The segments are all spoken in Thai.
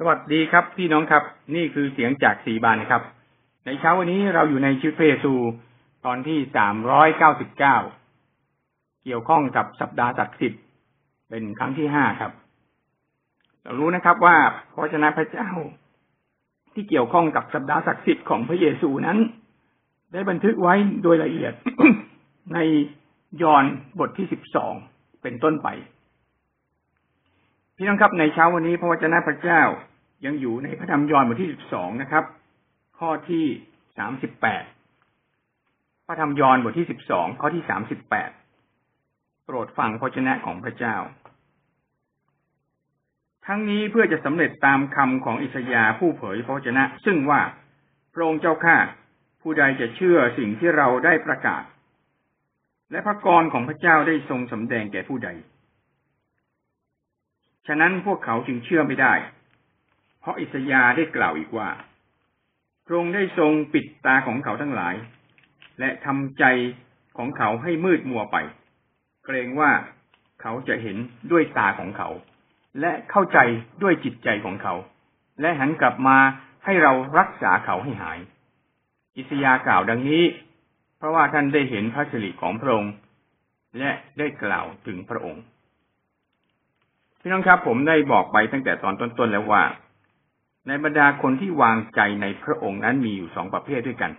สวัสดีครับ พี่น้องครับ นี่คือเสียงจากสีบานนะครับ ในเช้าวันนี้เราอยู่ในชีวิตพระเยซูตอนที่สามร้อยเก้าสิบเก้าเกี่ยวข้องกับสัปดาห์ศักดิ์สิทธิ์เป็นครั้งที่ห้าครับ เรารู้นะครับว่าพระเจ้าพระเจ้าที่เกี่ยวข้องกับสัปดาห์ศักดิ์สิทธิ์ของพระเยซูนั้น ได้บันทึกไว้โดยละเอียดในยอห์นบทที่สิบสองเป็นต้นไป พี่น้องครับในเช้าวันนี้พระวจนะพระเจ้ายังอยู่ในพระธรรมยอห์นบทที่สิบสองนะครับ ข้อที่สามสิบแปดพระธรรมยอห์นบทที่สิบสองข้อที่สามสิบแปดโปรดฟังพระวจนะของพระเจ้า ทั้งนี้เพื่อจะสำเร็จตามคำของอิสยาห์ผู้เผยพระวจนะ ซึ่งว่าพระองค์เจ้าข้าผู้ใดจะเชื่อสิ่งที่เราได้ประกาศ และพระกรของพระเจ้าได้ทรงสำแดงแก่ผู้ใด ฉะนั้นพวกเขาจึงเชื่อไม่ได้ เพราะอิสยาได้กล่าวอีกว่า พระองค์ได้ทรงปิดตาของเขาทั้งหลาย และทำใจของเขาให้มืดมัวไป เกรงว่าเขาจะเห็นด้วยตาของเขา และเข้าใจด้วยจิตใจของเขา และหันกลับมาให้เรารักษาเขาให้หาย อิสยากล่าวดังนี้ เพราะว่าท่านได้เห็นพระสิริของพระองค์ และได้กล่าวถึงพระองค์ พี่น้องครับ ผมได้บอกไปตั้งแต่ตอนต้นๆแล้วว่า ในบรรดาคนที่วางใจในพระองค์นั้นมีอยู่สองประเภทด้วยกัน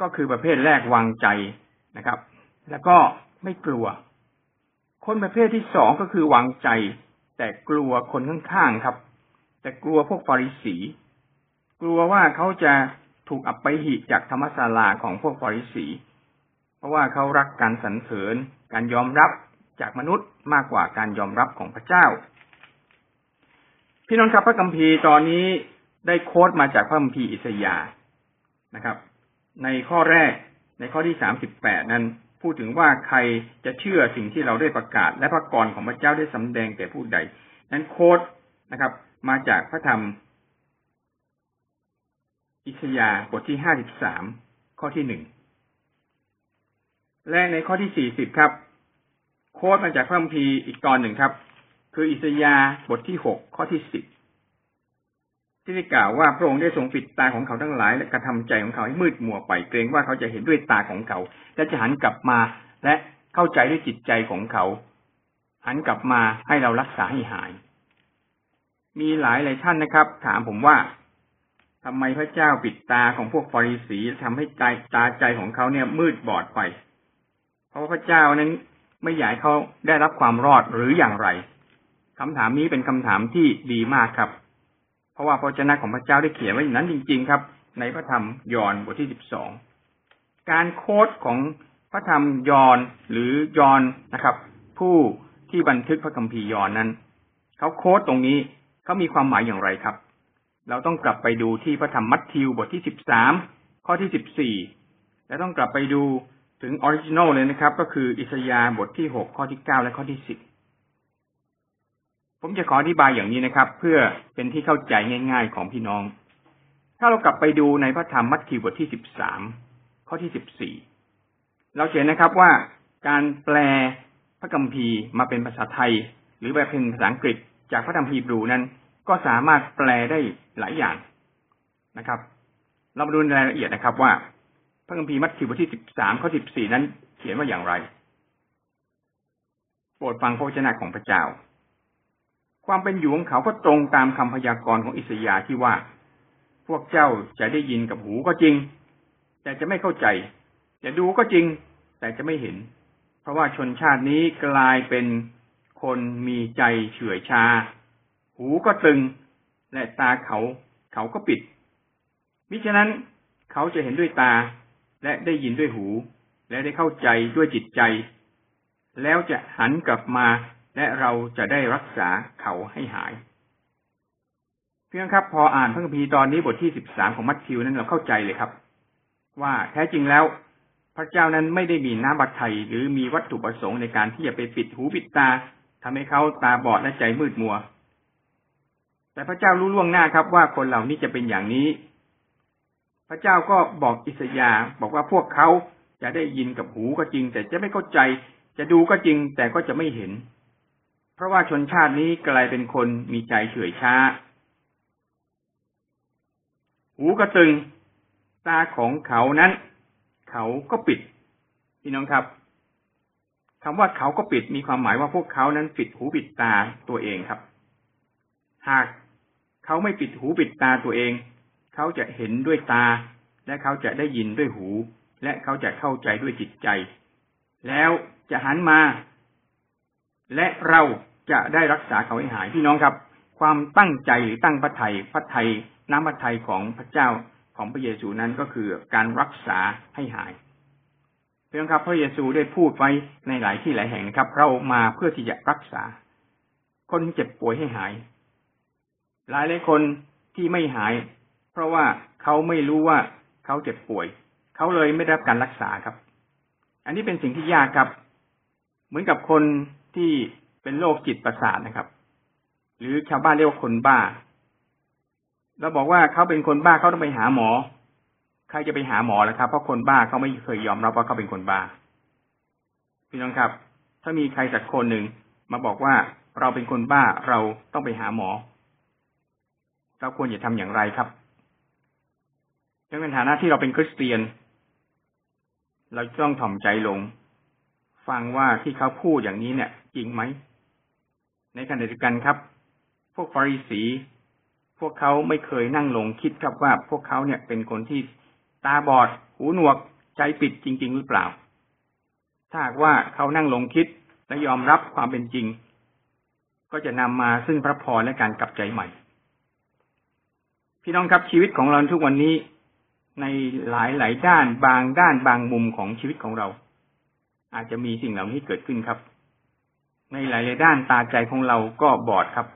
ก็คือประเภทแรกวางใจนะครับ แล้วก็ไม่กลัว คนประเภทที่สองก็คือวางใจ แต่กลัวคนข้างๆครับ แต่กลัวพวกฟาริสีกลัวว่าเขาจะถูกอับไปหิจากธรรมศาลาของพวกฟาริสี เพราะว่าเขารักการสรรเสริญการยอมรับ จากมนุษย์มากกว่าการยอมรับของพระเจ้า พี่น้องครับพระคัมภีร์ตอนนี้ได้โค้ดมาจากพระคัมภีร์อิสยาห์นะครับ ในข้อแรกในข้อที่สามสิบแปดนั้น พูดถึงว่าใครจะเชื่อสิ่งที่เราได้ประกาศ และพระกรของพระเจ้าได้สำแดงแก่ผู้ใด นั้นโค้ดนะครับ มาจากพระธรรม อิสยาห์บทที่ห้าสิบสามข้อที่หนึ่งและในข้อที่สี่สิบครับ โค้ดมาจากพระคัมภีร์อีกตอนหนึ่งครับ คืออิสยาบทที่หกข้อที่สิบที่ได้กล่าวว่าพระองค์ได้ทรงปิดตาของเขาทั้งหลาย และกระทำใจของเขาให้มืดมัวไปเกรงว่าเขาจะเห็นด้วยตาของเขา และจะหันกลับมาและเข้าใจด้วยจิตใจของเขา หันกลับมาให้เรารักษาให้หาย มีหลายหลายท่านนะครับ ถามผมว่าทำไมพระเจ้าปิดตาของพวกฟาริสีทำให้ใจตาใจของเขาเนี่ยมืดบอดไป เพราะพระเจ้านั้น ไม่อยากเขาได้รับความรอดหรืออย่างไรคำถามนี้เป็นคำถามที่ดีมากครับ เพราะว่าพระเจ้าของพระเจ้าได้เขียนไว้อย่างนั้นจริง ๆ ครับ ในพระธรรมยอห์นบทที่สิบสองการ quote ของพระธรรมยอห์นหรือยอห์นนะครับ ผู้ที่บันทึกพระคัมภีร์ยอห์นนั้นเขา quote ตรงนี้เขามีความหมายอย่างไรครับ เราต้องกลับไปดูที่พระธรรมมัทธิวบทที่สิบสามข้อที่สิบสี่และต้องกลับไปดู ถึง original เลยนะครับ ก็คืออิสยาห์บทที่หกข้อที่เก้าและข้อที่สิบผมจะขออธิบายอย่างนี้นะครับ เพื่อเป็นที่เข้าใจง่าย ๆ ของพี่น้อง ถ้าเรากลับไปดูในพระธรรมมัทธิวบทที่สิบสามข้อที่สิบสี่เราเห็นนะครับว่าการแปลพระคัมภีร์มาเป็นภาษาไทย หรือแบบเป็นภาษาอังกฤษ จากพระธรรมฮีบรูนั้น ก็สามารถแปลได้หลายอย่างนะครับ เรามาดูรายละเอียดนะครับว่า ระคัมภีร์มัทธิวบทที่สิบสามข้อสิบสี่นั้นเขียนว่าอย่างไร โปรดฟังพระวจนะของพระเจ้า ความเป็นอยู่ของเขาก็ตรงตามคำพยากรณ์ของอิสยาห์ที่ว่า พวกเจ้าจะได้ยินกับหูก็จริง แต่จะไม่เข้าใจ จะดูก็จริง แต่จะไม่เห็น เพราะว่าชนชาตินี้กลายเป็นคนมีใจเฉื่อยชา หูก็ตึง และตาเขา เขาก็ปิดมิฉะนั้นเขาจะเห็นด้วยตา และได้ยินด้วยหู และได้เข้าใจด้วยจิตใจ แล้วจะหันกลับมาและเราจะได้รักษาเขาให้หายเพียงครับ พออ่านพระคัมภีร์ตอนนี้บทที่สิบสามของมัทธิวนั้นเราเข้าใจเลยครับ ว่าแท้จริงแล้ว พระเจ้านั้นไม่ได้มีน้ำบัตไทยหรือมีวัตถุประสงค์ในการที่จะไปปิดหูปิดตาทำให้เขาตาบอดและใจมืดมัว แต่พระเจ้ารู้ล่วงหน้าครับว่าคนเหล่านี้จะเป็นอย่างนี้ ระเจ้าก็บอกอิสยาบอกว่าพวกเขาจะได้ยินกับหูก็จริง แต่จะไม่เข้าใจ จะดูก็จริง แต่ก็จะไม่เห็น เพราะว่าชนชาตินี้กลายเป็นคนมีใจเฉื่อยช้า หูก็ตึง ตาของเขานั้น เขาก็ปิดพี่น้องครับคำว่าเขาก็ปิดมีความหมายว่าพวกเขานั้นปิดหูปิดตาตัวเองครับ หากเขาไม่ปิดหูปิดตาตัวเอง เขาจะเห็นด้วยตา และเขาจะได้ยินด้วยหู และเขาจะเข้าใจด้วยจิตใจ แล้วจะหันมา และเราจะได้รักษาเขาให้หายพี่น้องครับ ความตั้งใจหรือตั้งพระไทยพระไทยน้ำพระทัยของพระเจ้าของพระเยซูนั้นก็คือการรักษาให้หายเพื่อนครับ พระเยซูได้พูดไว้ในหลายที่หลายแห่งนะครับ เรามาเพื่อที่จะรักษา คนเจ็บป่วยให้หาย หลายหลายคนที่ไม่หาย เพราะว่าเขาไม่รู้ว่าเขาเจ็บป่วย เขาเลยไม่ได้รับการรักษาครับ อันนี้เป็นสิ่งที่ยากครับ เหมือนกับคนที่เป็นโรคจิตประสาทนะครับ หรือชาวบ้านเรียกว่าคนบ้าเราบอกว่าเขาเป็นคนบ้าเขาต้องไปหาหมอ ใครจะไปหาหมอแล่ะครับ เพราะคนบ้าเขาไม่เคยยอมรับว่าเขาเป็นคนบ้า พี่น้องครับ ถ้ามีใครสักคนหนึ่งมาบอกว่าเราเป็นคนบ้าเราต้องไปหาหมอ เราควรจะทำอย่างไรครับ ในฐานะที่เราเป็นคริสเตียน เราต้องถ่อมใจลง ฟังว่าที่เขาพูดอย่างนี้เนี่ย จริงไหม ในขณะเดียวกันครับ พวกฟาริสี พวกเขาไม่เคยนั่งลงคิดครับว่าพวกเขาเนี่ยเป็นคนที่ตาบอด หูหนวกใจปิดจริง ๆ หรือเปล่า ถ้าหากว่าเขานั่งลงคิดและยอมรับความเป็นจริง ก็จะนำมาซึ่งพระพรและการกลับใจใหม่ พี่น้องครับชีวิตของเราทุกวันนี้ ในหลายหลายด้านบางด้านบางมุมของชีวิตของเรา อาจจะมีสิ่งเหล่านี้เกิดขึ้นครับ ในหลายหลายด้านตาใจของเราก็บอดครับ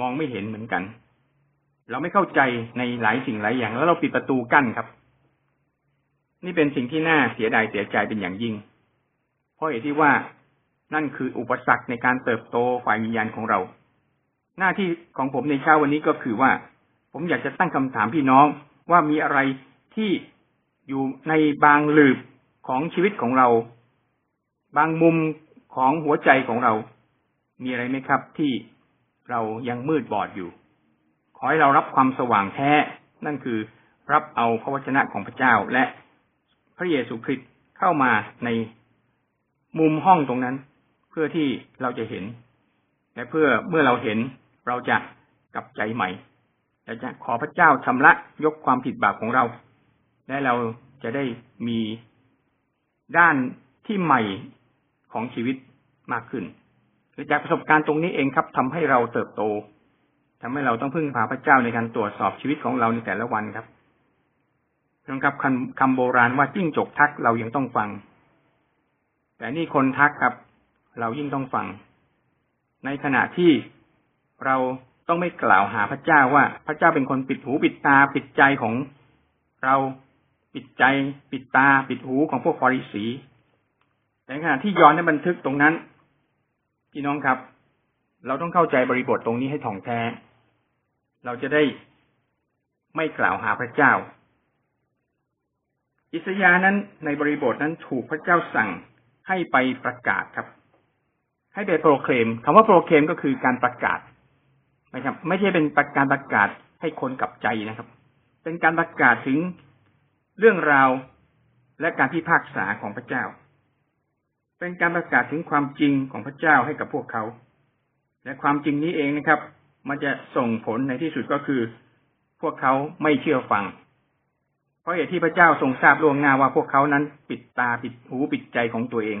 มองไม่เห็นเหมือนกัน เราไม่เข้าใจในหลายสิ่งหลายอย่าง แล้วเราปิดประตูกั้นครับ นี่เป็นสิ่งที่น่าเสียดายเสียใจเป็นอย่างยิ่ง เพราะเหตุที่ว่านั่นคืออุปสรรคในการเติบโตฝ่ายวิญญาณของเรา หน้าที่ของผมในเช้าวันนี้ก็คือว่า ผมอยากจะตั้งคำถามพี่น้อง ว่ามีอะไรที่อยู่ในบางหลืบของชีวิตของเรา บางมุมของหัวใจของเรา มีอะไรไหมครับที่เรายังมืดบอดอยู่ ขอให้เรารับความสว่างแท้ นั่นคือรับเอาพระวจนะของพระเจ้าและพระเยซูคริสต์เข้ามาในมุมห้องตรงนั้น เพื่อที่เราจะเห็น และเพื่อเมื่อเราเห็นเราจะกลับใจใหม่ และจะขอพระเจ้าชำระยกความผิดบาปของเรา และเราจะได้มีด้านที่ใหม่ของชีวิตมากขึ้นคือจากประสบการณ์ตรงนี้เองครับทำให้เราเติบโตทำให้เราต้องพึ่งพาพระเจ้าในการตรวจสอบชีวิตของเราในแต่ละวันครับนะครับคำคำโบราณว่าจิ้งจกทักเรายังต้องฟัง แต่นี่คนทักครับ เรายิ่งต้องฟัง ในขณะที่เรา ต้องไม่กล่าวหาพระเจ้าว่าพระเจ้าเป็นคนปิดหูปิดตาปิดใจของเราปิดใจปิดตาปิดหูของพวกฟอริสีแต่ขณะที่ย้อนในบันทึกตรงนั้นพี่น้องครับ เราต้องเข้าใจบริบทตรงนี้ให้ถ่องแท้ เราจะได้ไม่กล่าวหาพระเจ้า อิสยานั้นในบริบทนั้นถูกพระเจ้าสั่งให้ไปประกาศครับ ให้ไปโปรเคลมคำว่าโปรเคลมก็คือการประกาศ นะครับ ไม่ใช่เป็นการประกาศให้คนกลับใจนะครับ เป็นการประกาศถึงเรื่องราวและการพิพากษาของพระเจ้า เป็นการประกาศถึงความจริงของพระเจ้าให้กับพวกเขา และความจริงนี้เองนะครับ มันจะส่งผลในที่สุดก็คือ พวกเขาไม่เชื่อฟัง เพราะเหตุที่พระเจ้าทรงทราบล่วงหน้าว่าพวกเขานั้นปิดตาปิดหูปิดใจของตัวเอง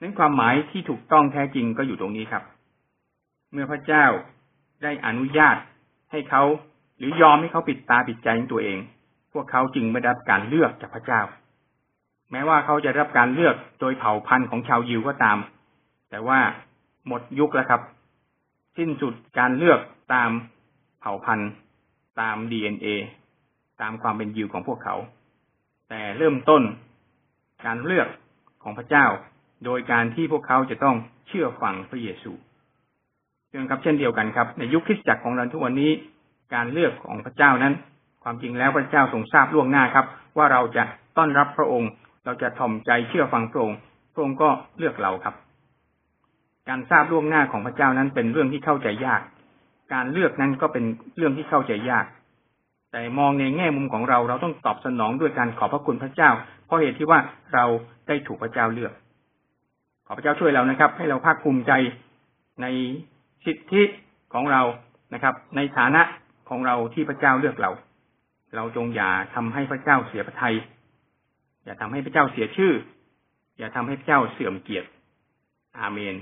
นั้นความหมายที่ถูกต้องแท้จริงก็อยู่ตรงนี้ครับ เมื่อพระเจ้า ได้อนุญาตให้เขาหรือยอมให้เขาปิดตาปิดใจของตัวเอง พวกเขาจึงไม่ได้รับการเลือกจากพระเจ้า แม้ว่าเขาจะรับการเลือกโดยเผ่าพันธุ์ของชาวยิวก็ตาม แต่ว่าหมดยุคแล้วครับ สิ้นสุดการเลือกตามเผ่าพันธุ์ ตามดีเอ็นเอตามความเป็นยิวของพวกเขา แต่เริ่มต้นการเลือกของพระเจ้า โดยการที่พวกเขาจะต้องเชื่อฟังพระเยซู เช่นครับเช่นเดียวกันครับ ในยุคคริสตจักรของเราทุกวันนี้การเลือกของพระเจ้านั้น ความจริงแล้วพระเจ้าทรงทราบล่วงหน้าครับ ว่าเราจะต้อนรับพระองค์ เราจะถ่อมใจเชื่อฟังพระองค์พระองค์ก็เลือกเราครับ การทราบล่วงหน้าของพระเจ้านั้นเป็นเรื่องที่เข้าใจยาก การเลือกนั้นก็เป็นเรื่องที่เข้าใจยาก แต่มองในแง่มุมของเราเราต้องตอบสนองด้วยการขอบพระคุณพระเจ้า เพราะเหตุที่ว่าเราได้ถูกพระเจ้าเลือก ขอพระเจ้าช่วยเรานะครับ ให้เราภาคภูมิใจใน สิทธิของเรานะครับ ในฐานะของเราที่พระเจ้าเลือกเรา เราจงอย่าทำให้พระเจ้าเสียพระทัยอย่าทำให้พระเจ้าเสียชื่อ อย่าทำให้พระเจ้าเสื่อมเกียรติอาเมน